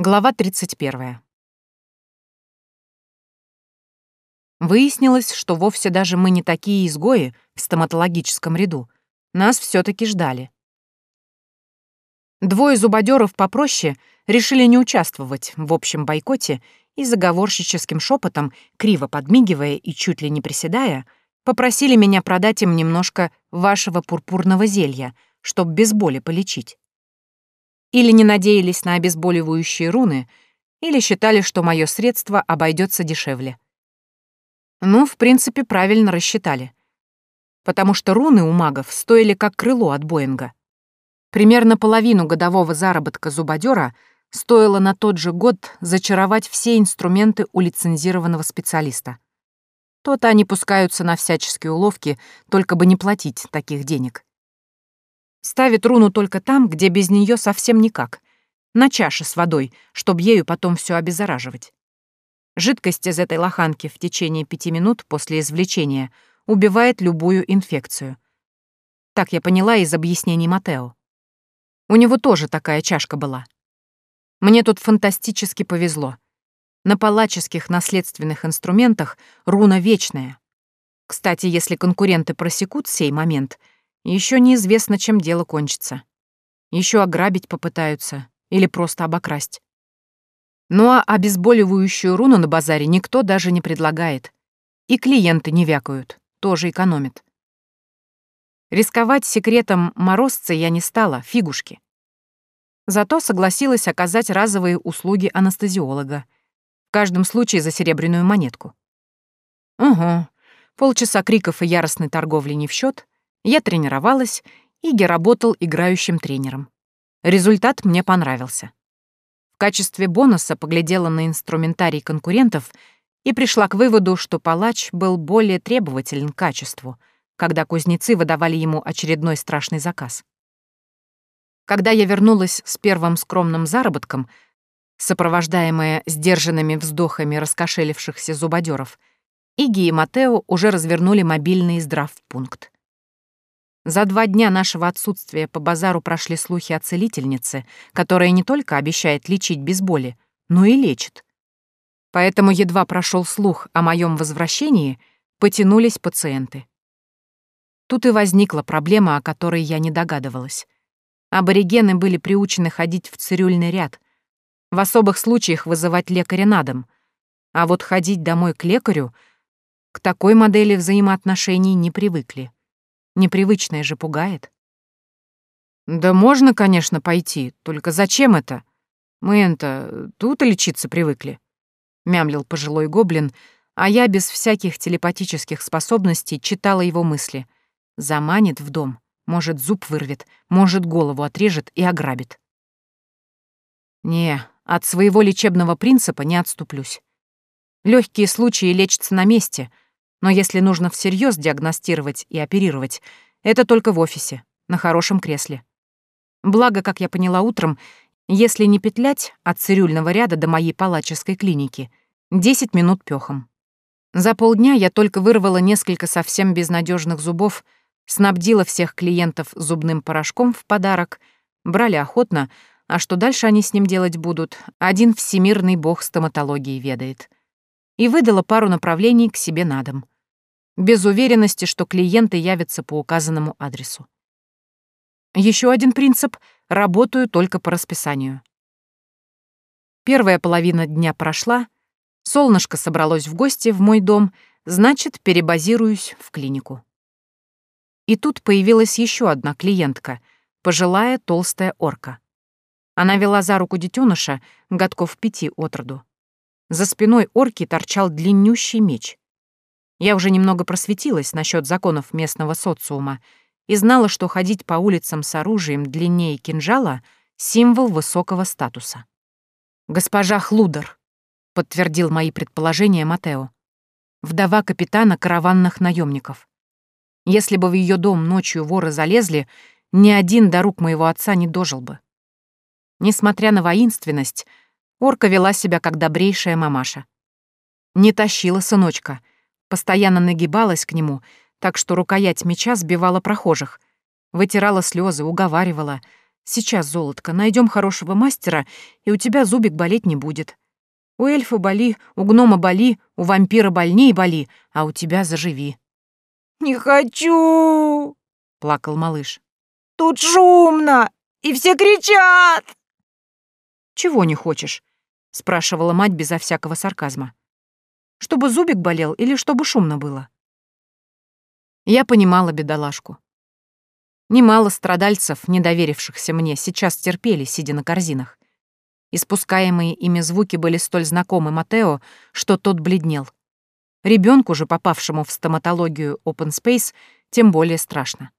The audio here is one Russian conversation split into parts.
Глава 31. Выяснилось, что вовсе даже мы не такие изгои в стоматологическом ряду. Нас все таки ждали. Двое зубодеров попроще решили не участвовать в общем бойкоте и заговорщическим шепотом, криво подмигивая и чуть ли не приседая, попросили меня продать им немножко вашего пурпурного зелья, чтоб без боли полечить. Или не надеялись на обезболивающие руны, или считали, что мое средство обойдется дешевле. Ну, в принципе, правильно рассчитали. Потому что руны у магов стоили как крыло от Боинга. Примерно половину годового заработка зубодера стоило на тот же год зачаровать все инструменты у лицензированного специалиста. То-то они пускаются на всяческие уловки, только бы не платить таких денег. Ставит руну только там, где без нее совсем никак. На чаше с водой, чтобы ею потом все обеззараживать. Жидкость из этой лоханки в течение пяти минут после извлечения убивает любую инфекцию. Так я поняла из объяснений Матео. У него тоже такая чашка была. Мне тут фантастически повезло. На палаческих наследственных инструментах руна вечная. Кстати, если конкуренты просекут сей момент — еще неизвестно, чем дело кончится. Еще ограбить попытаются или просто обокрасть. Ну а обезболивающую руну на базаре никто даже не предлагает. И клиенты не вякают, тоже экономят. Рисковать секретом морозца я не стала, фигушки. Зато согласилась оказать разовые услуги анестезиолога. В каждом случае за серебряную монетку. Угу. Полчаса криков и яростной торговли не в счет, я тренировалась, Иги работал играющим тренером. Результат мне понравился. В качестве бонуса поглядела на инструментарий конкурентов и пришла к выводу, что палач был более требователен к качеству, когда кузнецы выдавали ему очередной страшный заказ. Когда я вернулась с первым скромным заработком, сопровождаемая сдержанными вздохами раскошелившихся зубодеров, Иги и Матео уже развернули мобильный здравпункт. За два дня нашего отсутствия по базару прошли слухи о целительнице, которая не только обещает лечить без боли, но и лечит. Поэтому едва прошел слух о моем возвращении, потянулись пациенты. Тут и возникла проблема, о которой я не догадывалась. Аборигены были приучены ходить в цирюльный ряд, в особых случаях вызывать лекаря на дом, а вот ходить домой к лекарю к такой модели взаимоотношений не привыкли. Непривычное же пугает. Да можно, конечно, пойти, только зачем это? мы это тут лечиться привыкли. Мямлил пожилой гоблин, а я без всяких телепатических способностей читала его мысли. Заманит в дом, может, зуб вырвет, может, голову отрежет и ограбит. Не, от своего лечебного принципа не отступлюсь. Легкие случаи лечатся на месте — но если нужно всерьез диагностировать и оперировать, это только в офисе, на хорошем кресле. Благо, как я поняла утром, если не петлять от цирюльного ряда до моей палаческой клиники, 10 минут пёхом. За полдня я только вырвала несколько совсем безнадежных зубов, снабдила всех клиентов зубным порошком в подарок, брали охотно, а что дальше они с ним делать будут, один всемирный бог стоматологии ведает и выдала пару направлений к себе на дом. Без уверенности, что клиенты явятся по указанному адресу. Еще один принцип — работаю только по расписанию. Первая половина дня прошла, солнышко собралось в гости в мой дом, значит, перебазируюсь в клинику. И тут появилась еще одна клиентка, пожилая толстая орка. Она вела за руку детеныша, годков пяти от роду. За спиной орки торчал длиннющий меч. Я уже немного просветилась насчет законов местного социума и знала, что ходить по улицам с оружием длиннее кинжала — символ высокого статуса. «Госпожа Хлудер», — подтвердил мои предположения Матео, вдова капитана караванных наемников. Если бы в ее дом ночью воры залезли, ни один до рук моего отца не дожил бы. Несмотря на воинственность, Орка вела себя как добрейшая мамаша. Не тащила сыночка, постоянно нагибалась к нему, так что рукоять меча сбивала прохожих, вытирала слезы, уговаривала, Сейчас, золотко, найдем хорошего мастера, и у тебя зубик болеть не будет. У эльфа боли, у гнома боли, у вампира больнее боли, а у тебя заживи». «Не хочу!» — плакал малыш. «Тут шумно, и все кричат!» «Чего не хочешь?» — спрашивала мать безо всякого сарказма. «Чтобы зубик болел или чтобы шумно было?» Я понимала бедолашку. Немало страдальцев, не доверившихся мне, сейчас терпели, сидя на корзинах. Испускаемые ими звуки были столь знакомы Матео, что тот бледнел. Ребенку же, попавшему в стоматологию Open Space, тем более страшно.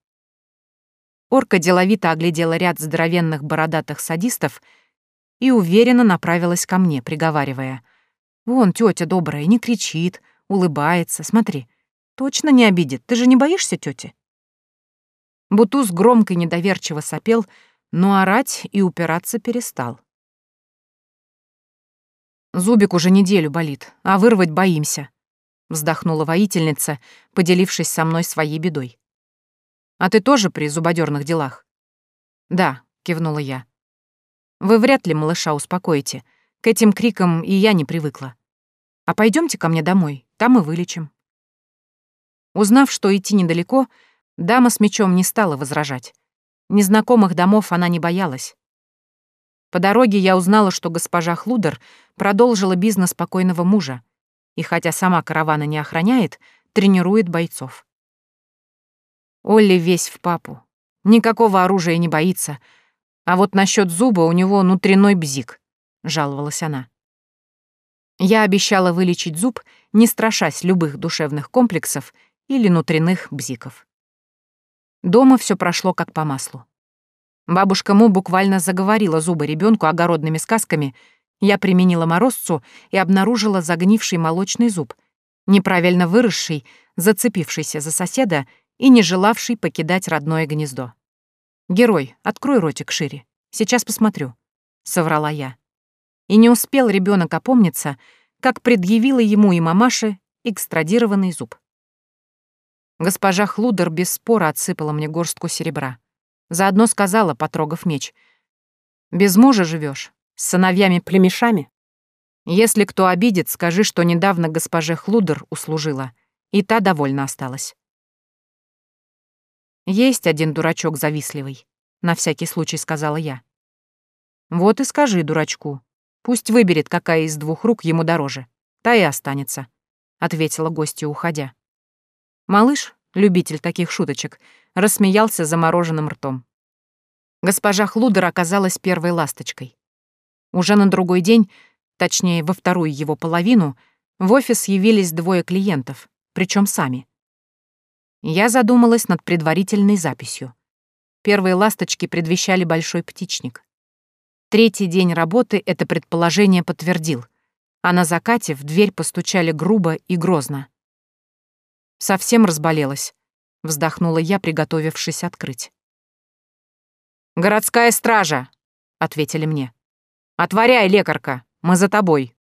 Орка деловито оглядела ряд здоровенных бородатых садистов и уверенно направилась ко мне, приговаривая. «Вон, тетя добрая, не кричит, улыбается, смотри. Точно не обидит, ты же не боишься тети? Бутуз громко и недоверчиво сопел, но орать и упираться перестал. «Зубик уже неделю болит, а вырвать боимся», — вздохнула воительница, поделившись со мной своей бедой. «А ты тоже при зубодерных делах?» «Да», — кивнула я. «Вы вряд ли малыша успокоите. К этим крикам и я не привыкла. А пойдемте ко мне домой, там и вылечим». Узнав, что идти недалеко, Дама с мечом не стала возражать. Незнакомых домов она не боялась. По дороге я узнала, что госпожа Хлудер продолжила бизнес покойного мужа, и хотя сама каравана не охраняет, тренирует бойцов. Олли весь в папу. Никакого оружия не боится. А вот насчет зуба у него внутренной бзик, — жаловалась она. Я обещала вылечить зуб, не страшась любых душевных комплексов или внутренних бзиков. Дома все прошло как по маслу. Бабушка Му буквально заговорила зубы ребенку огородными сказками. Я применила морозцу и обнаружила загнивший молочный зуб, неправильно выросший, зацепившийся за соседа и не желавший покидать родное гнездо. «Герой, открой ротик шире. Сейчас посмотрю», — соврала я. И не успел ребенок опомниться, как предъявила ему и мамаше экстрадированный зуб. Госпожа Хлудер без спора отсыпала мне горстку серебра. Заодно сказала, потрогав меч. «Без мужа живешь, с сыновьями-племешами? Если кто обидит, скажи, что недавно госпоже Хлудер услужила, и та довольна осталась». «Есть один дурачок завистливый», — на всякий случай сказала я. «Вот и скажи дурачку. Пусть выберет, какая из двух рук ему дороже. Та и останется», — ответила гостья, уходя. Малыш, любитель таких шуточек, рассмеялся замороженным ртом. Госпожа Хлудер оказалась первой ласточкой. Уже на другой день, точнее, во вторую его половину, в офис явились двое клиентов, причем сами. Я задумалась над предварительной записью. Первые ласточки предвещали большой птичник. Третий день работы это предположение подтвердил, а на закате в дверь постучали грубо и грозно. Совсем разболелась. Вздохнула я, приготовившись открыть. «Городская стража!» — ответили мне. «Отворяй, лекарка, мы за тобой!»